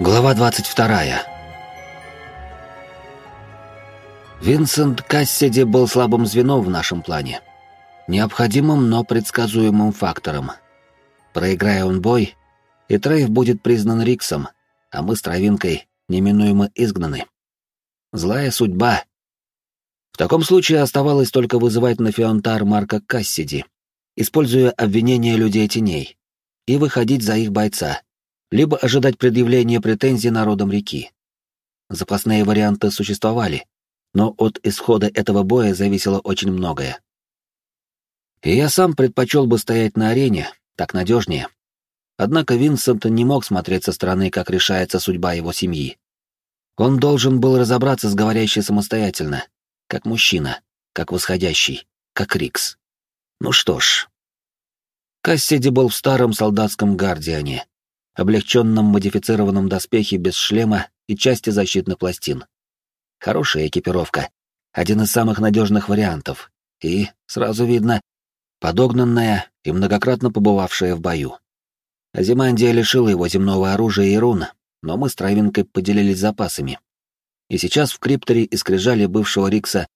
Глава 22. Винсент Кассиди был слабым звеном в нашем плане. Необходимым, но предсказуемым фактором. Проиграя он бой, и Трейв будет признан Риксом, а мы с Травинкой неминуемо изгнаны. Злая судьба. В таком случае оставалось только вызывать на Феонтар Марка Кассиди, используя обвинения людей теней, и выходить за их бойца — либо ожидать предъявления претензий народам реки. Запасные варианты существовали, но от исхода этого боя зависело очень многое. И я сам предпочел бы стоять на арене, так надежнее. Однако Винсент не мог смотреть со стороны, как решается судьба его семьи. Он должен был разобраться с говорящей самостоятельно, как мужчина, как восходящий, как Рикс. Ну что ж. Кассиди был в старом солдатском гардиане, облегченном модифицированном доспехе без шлема и части защитных пластин. Хорошая экипировка, один из самых надежных вариантов, и, сразу видно, подогнанная и многократно побывавшая в бою. Азимандия лишила его земного оружия и рун, но мы с Травинкой поделились запасами. И сейчас в крипторе и скрижали бывшего Рикса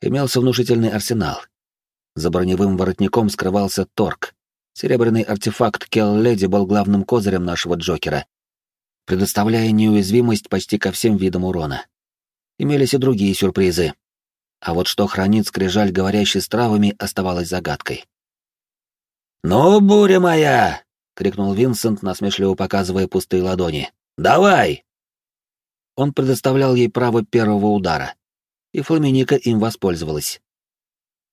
имелся внушительный арсенал. За броневым воротником скрывался торг, Серебряный артефакт Келл-Леди был главным козырем нашего Джокера, предоставляя неуязвимость почти ко всем видам урона. Имелись и другие сюрпризы. А вот что хранит скрижаль, говорящий с травами, оставалось загадкой. «Ну, буря моя!» — крикнул Винсент, насмешливо показывая пустые ладони. «Давай!» Он предоставлял ей право первого удара, и Фламиника им воспользовалась.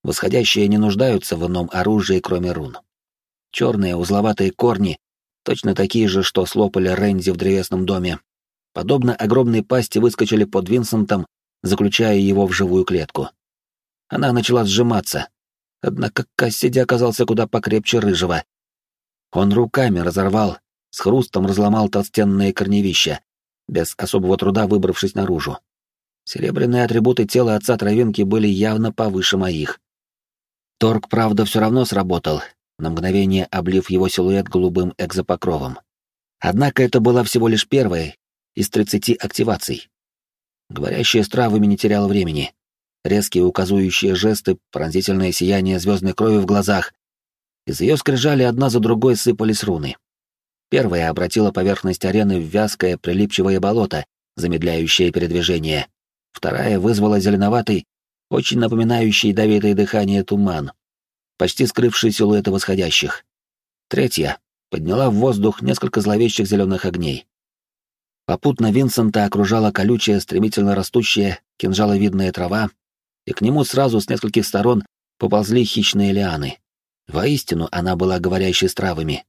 Восходящие не нуждаются в ином оружии, кроме рун черные узловатые корни, точно такие же, что слопали Рэнди в древесном доме, подобно огромной пасти выскочили под Винсентом, заключая его в живую клетку. Она начала сжиматься, однако Кассиди оказался куда покрепче рыжего. Он руками разорвал, с хрустом разломал толстенные корневища, без особого труда выбравшись наружу. Серебряные атрибуты тела отца травинки были явно повыше моих. Торг, правда, все равно сработал, на мгновение облив его силуэт голубым экзопокровом. Однако это была всего лишь первая из 30 активаций. Говорящая с травами не теряла времени. Резкие указующие жесты, пронзительное сияние звездной крови в глазах. Из ее скрижали одна за другой сыпались руны. Первая обратила поверхность арены в вязкое, прилипчивое болото, замедляющее передвижение. Вторая вызвала зеленоватый, очень напоминающий давитое дыхание туман, почти скрывший силуэты восходящих. Третья подняла в воздух несколько зловещих зеленых огней. Попутно Винсента окружала колючая, стремительно растущая, кинжаловидная трава, и к нему сразу с нескольких сторон поползли хищные лианы. Воистину, она была говорящей с травами.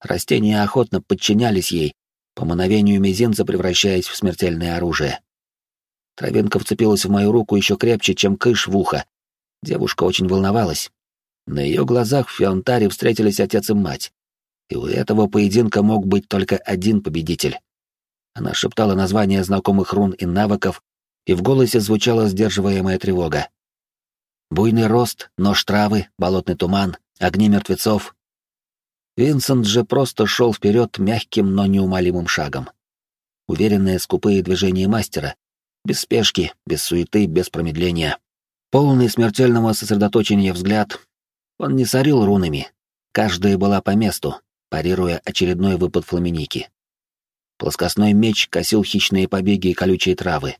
Растения охотно подчинялись ей, по мановению мизинца превращаясь в смертельное оружие. Травинка вцепилась в мою руку еще крепче, чем кыш в ухо. Девушка очень волновалась. На ее глазах в Фионтаре встретились отец и мать, и у этого поединка мог быть только один победитель. Она шептала названия знакомых рун и навыков, и в голосе звучала сдерживаемая тревога. Буйный рост, нож травы, болотный туман, огни мертвецов. Винсент же просто шел вперед мягким, но неумолимым шагом. Уверенные скупые движения мастера, без спешки, без суеты, без промедления. Полный смертельного сосредоточения взгляд, он не сорил рунами. Каждая была по месту, парируя очередной выпад фламеники. Плоскостной меч косил хищные побеги и колючие травы.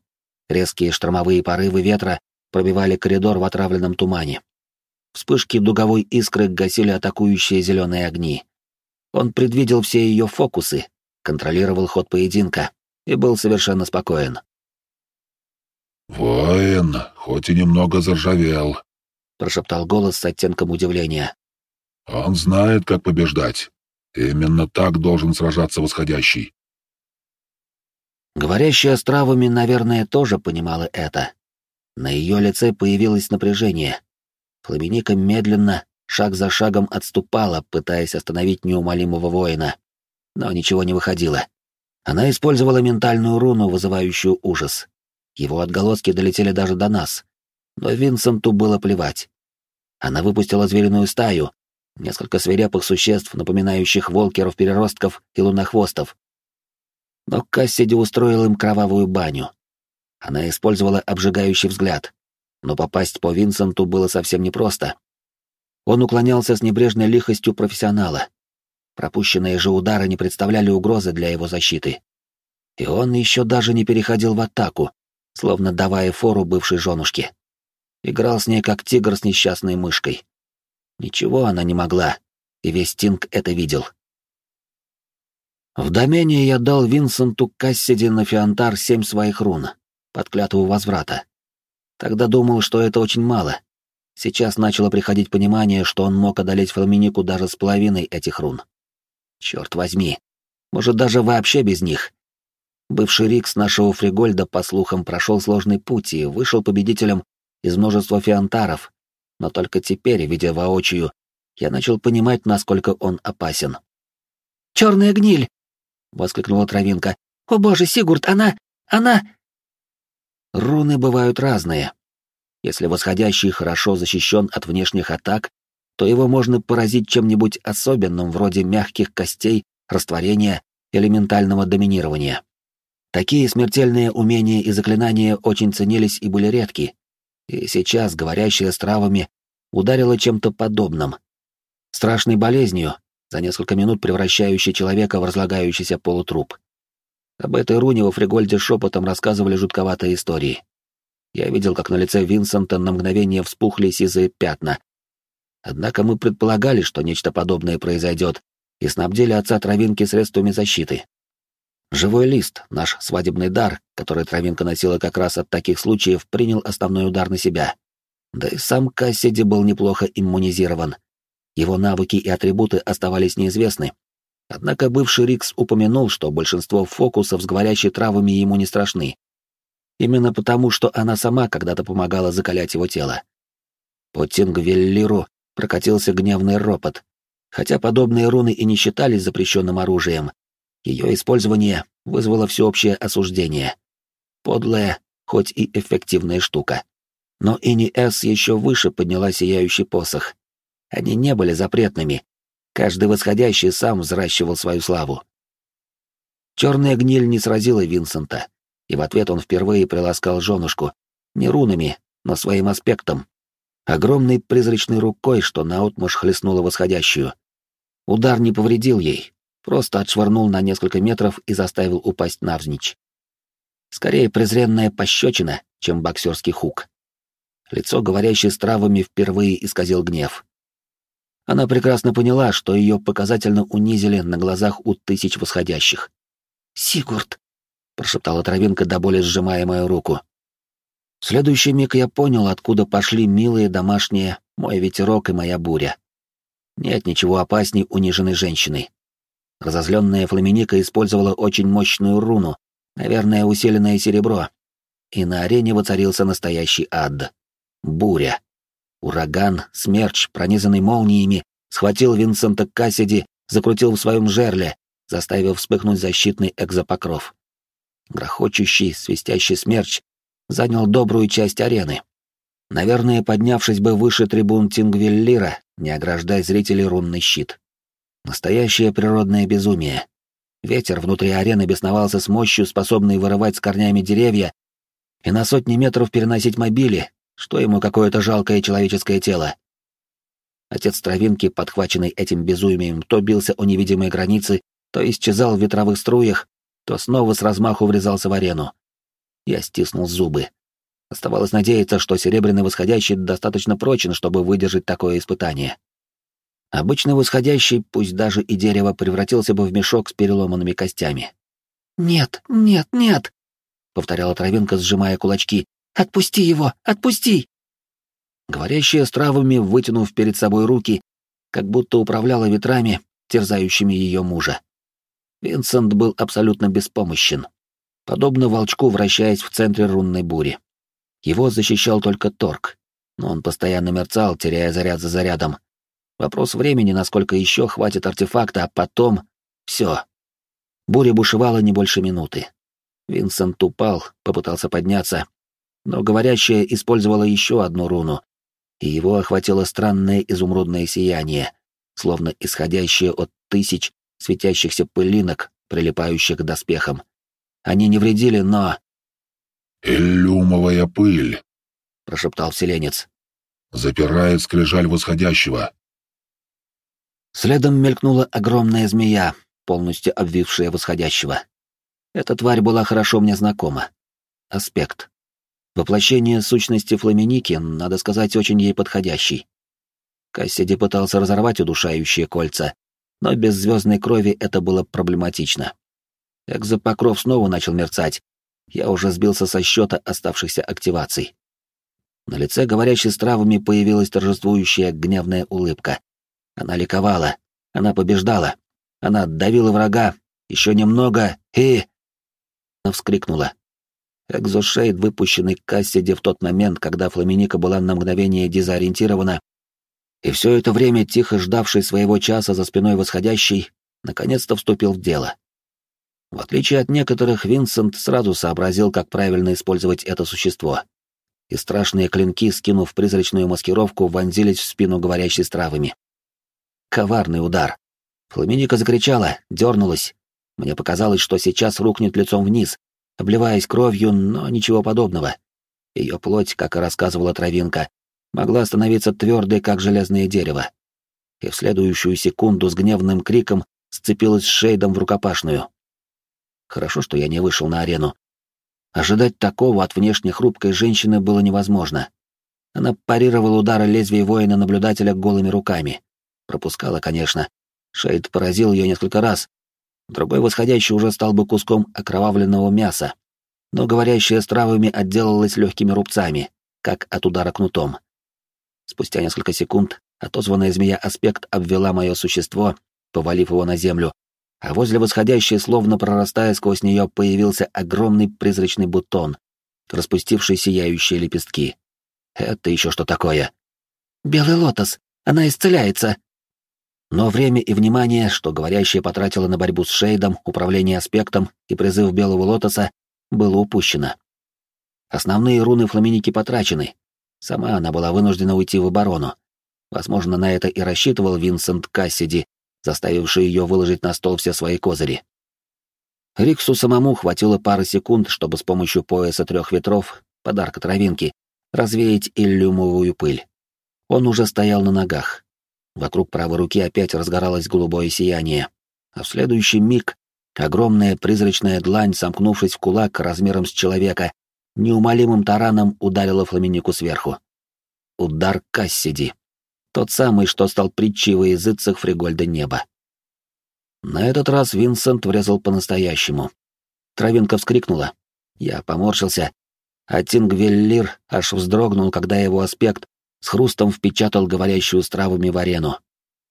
Резкие штормовые порывы ветра пробивали коридор в отравленном тумане. Вспышки дуговой искры гасили атакующие зеленые огни. Он предвидел все ее фокусы, контролировал ход поединка и был совершенно спокоен. «Воин, хоть и немного заржавел, прошептал голос с оттенком удивления. Он знает, как побеждать. Именно так должен сражаться восходящий. Говорящая с травами, наверное, тоже понимала это. На ее лице появилось напряжение. Фламиника медленно, шаг за шагом отступала, пытаясь остановить неумолимого воина. Но ничего не выходило. Она использовала ментальную руну, вызывающую ужас. Его отголоски долетели даже до нас но Винсенту было плевать. Она выпустила звериную стаю, несколько свирепых существ, напоминающих волкеров-переростков и лунохвостов. Но Кассиди устроил им кровавую баню. Она использовала обжигающий взгляд, но попасть по Винсенту было совсем непросто. Он уклонялся с небрежной лихостью профессионала. Пропущенные же удары не представляли угрозы для его защиты. И он еще даже не переходил в атаку, словно давая фору бывшей женушке. Играл с ней как тигр с несчастной мышкой. Ничего она не могла, и весь Тинг это видел. В домене я дал Винсенту Кассиди на Фиантар семь своих рун, под клятву возврата. Тогда думал, что это очень мало. Сейчас начало приходить понимание, что он мог одолеть Фламинику даже с половиной этих рун. Черт возьми, может, даже вообще без них. Бывший Рикс нашего Фригольда, по слухам, прошел сложный путь и вышел победителем из множества фиантаров, но только теперь, видя воочию, я начал понимать, насколько он опасен. «Черная гниль!» — воскликнула Травинка. «О боже, Сигурд, она... она...» Руны бывают разные. Если восходящий хорошо защищен от внешних атак, то его можно поразить чем-нибудь особенным, вроде мягких костей, растворения, элементального доминирования. Такие смертельные умения и заклинания очень ценились и были редки, и сейчас, говорящая с травами, ударила чем-то подобным. Страшной болезнью, за несколько минут превращающей человека в разлагающийся полутруп. Об этой руне во Фригольде шепотом рассказывали жутковатые истории. Я видел, как на лице Винсента на мгновение вспухли сизые пятна. Однако мы предполагали, что нечто подобное произойдет, и снабдили отца травинки средствами защиты. Живой лист, наш свадебный дар, который травинка носила как раз от таких случаев, принял основной удар на себя. Да и сам Кассиди был неплохо иммунизирован. Его навыки и атрибуты оставались неизвестны. Однако бывший Рикс упомянул, что большинство фокусов с говорящей травами ему не страшны. Именно потому, что она сама когда-то помогала закалять его тело. По Тингвеллиру прокатился гневный ропот. Хотя подобные руны и не считались запрещенным оружием, ее использование вызвало всеобщее осуждение. Подлая, хоть и эффективная штука. Но Ини С еще выше подняла сияющий посох. Они не были запретными. Каждый восходящий сам взращивал свою славу. Черная гниль не сразила Винсента, и в ответ он впервые приласкал женушку, не рунами, но своим аспектом. Огромной призрачной рукой, что наотмашь хлестнула восходящую. Удар не повредил ей, просто отшвырнул на несколько метров и заставил упасть навзничь. Скорее презренная пощечина, чем боксерский хук. Лицо, говорящее с травами, впервые исказил гнев. Она прекрасно поняла, что ее показательно унизили на глазах у тысяч восходящих. «Сигурд!» — прошептала травинка, до боли сжимая мою руку. В следующий миг я понял, откуда пошли милые домашние мой ветерок и моя буря. Нет ничего опасней униженной женщины. Разозленная Фламиника использовала очень мощную руну, наверное, усиленное серебро. И на арене воцарился настоящий ад. Буря. Ураган, смерч, пронизанный молниями, схватил Винсента Кассиди, закрутил в своем жерле, заставив вспыхнуть защитный экзопокров. Грохочущий, свистящий смерч занял добрую часть арены. Наверное, поднявшись бы выше трибун Тингвеллира, не ограждая зрителей рунный щит. Настоящее природное безумие. Ветер внутри арены бесновался с мощью, способной вырывать с корнями деревья и на сотни метров переносить мобили, что ему какое-то жалкое человеческое тело. Отец травинки, подхваченный этим безумием, то бился о невидимые границы, то исчезал в ветровых струях, то снова с размаху врезался в арену. Я стиснул зубы. Оставалось надеяться, что Серебряный Восходящий достаточно прочен, чтобы выдержать такое испытание. Обычно восходящий, пусть даже и дерево, превратился бы в мешок с переломанными костями. «Нет, нет, нет!» — повторяла травинка, сжимая кулачки. «Отпусти его! Отпусти!» Говорящая с травами, вытянув перед собой руки, как будто управляла ветрами, терзающими ее мужа. Винсент был абсолютно беспомощен, подобно волчку, вращаясь в центре рунной бури. Его защищал только торг, но он постоянно мерцал, теряя заряд за зарядом, Вопрос времени, насколько еще хватит артефакта, а потом... Все. Буря бушевала не больше минуты. Винсент упал, попытался подняться, но говорящая использовала еще одну руну, и его охватило странное изумрудное сияние, словно исходящее от тысяч светящихся пылинок, прилипающих к доспехам, Они не вредили, но... «Иллюмовая пыль», — прошептал вселенец. «Запирает скрижаль восходящего». Следом мелькнула огромная змея, полностью обвившая восходящего. Эта тварь была хорошо мне знакома. Аспект. Воплощение сущности Фламеники, надо сказать, очень ей подходящий. Кассиди пытался разорвать удушающие кольца, но без звездной крови это было проблематично. Экзопокров снова начал мерцать. Я уже сбился со счета оставшихся активаций. На лице говорящей с травами появилась торжествующая гневная улыбка. Она ликовала, она побеждала, она давила врага, еще немного и... Она вскрикнула. Экзошейд, выпущенный к Кассиде в тот момент, когда Фламиника была на мгновение дезориентирована, и все это время тихо ждавший своего часа за спиной восходящий, наконец-то вступил в дело. В отличие от некоторых, Винсент сразу сообразил, как правильно использовать это существо. И страшные клинки, скинув призрачную маскировку, вонзились в спину говорящей с травами. Коварный удар. Фламиника закричала, дернулась. Мне показалось, что сейчас рухнет лицом вниз, обливаясь кровью, но ничего подобного. Ее плоть, как и рассказывала Травинка, могла становиться твердой, как железное дерево. И в следующую секунду с гневным криком сцепилась с Шейдом в рукопашную. Хорошо, что я не вышел на арену. Ожидать такого от внешне хрупкой женщины было невозможно. Она парировала удары лезвия воина-наблюдателя голыми руками. Пропускала, конечно. Шейд поразил ее несколько раз. Другой восходящий уже стал бы куском окровавленного мяса. Но говорящая с травами отделалась легкими рубцами, как от удара кнутом. Спустя несколько секунд отозванная змея Аспект обвела мое существо, повалив его на землю, а возле восходящей, словно прорастая сквозь нее, появился огромный призрачный бутон, распустивший сияющие лепестки. Это еще что такое? «Белый лотос! Она исцеляется!» Но время и внимание, что говорящая потратила на борьбу с Шейдом, управление аспектом и призыв Белого Лотоса, было упущено. Основные руны Фламиники потрачены, Сама она была вынуждена уйти в оборону. Возможно, на это и рассчитывал Винсент Кассиди, заставивший ее выложить на стол все свои козыри. Риксу самому хватило пары секунд, чтобы с помощью пояса трех ветров, подарка травинки, развеять иллюмовую пыль. Он уже стоял на ногах. Вокруг правой руки опять разгоралось голубое сияние, а в следующий миг огромная призрачная длань, сомкнувшись в кулак размером с человека, неумолимым тараном ударила Фламинику сверху. Удар Кассиди. Тот самый, что стал притчей во языцах Фригольда неба. На этот раз Винсент врезал по-настоящему. Травинка вскрикнула. Я поморщился, а Тингвеллир аж вздрогнул, когда его аспект с хрустом впечатал говорящую с травами в арену.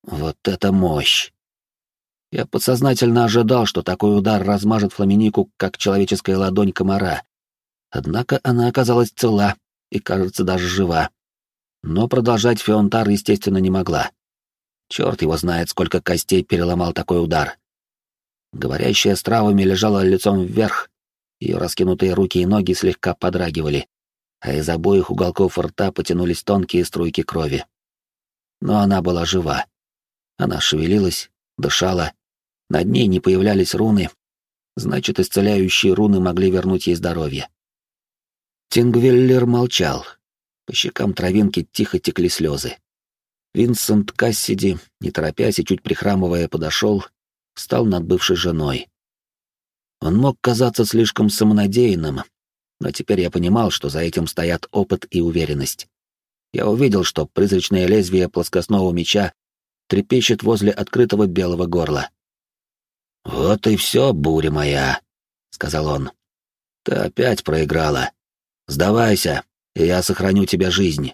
Вот это мощь! Я подсознательно ожидал, что такой удар размажет Фламинику, как человеческая ладонь комара, Однако она оказалась цела и, кажется, даже жива. Но продолжать Феонтар, естественно, не могла. Черт его знает, сколько костей переломал такой удар. Говорящая с травами лежала лицом вверх, ее раскинутые руки и ноги слегка подрагивали, а из обоих уголков рта потянулись тонкие струйки крови. Но она была жива. Она шевелилась, дышала, над ней не появлялись руны, значит, исцеляющие руны могли вернуть ей здоровье. Тингвеллер молчал. По щекам травинки тихо текли слезы. Винсент Кассиди, не торопясь и чуть прихрамывая, подошел, встал над бывшей женой. Он мог казаться слишком самонадеянным, но теперь я понимал, что за этим стоят опыт и уверенность. Я увидел, что призрачное лезвие плоскостного меча трепещет возле открытого белого горла. «Вот и все, буря моя», — сказал он. «Ты опять проиграла. Сдавайся, и я сохраню тебе жизнь.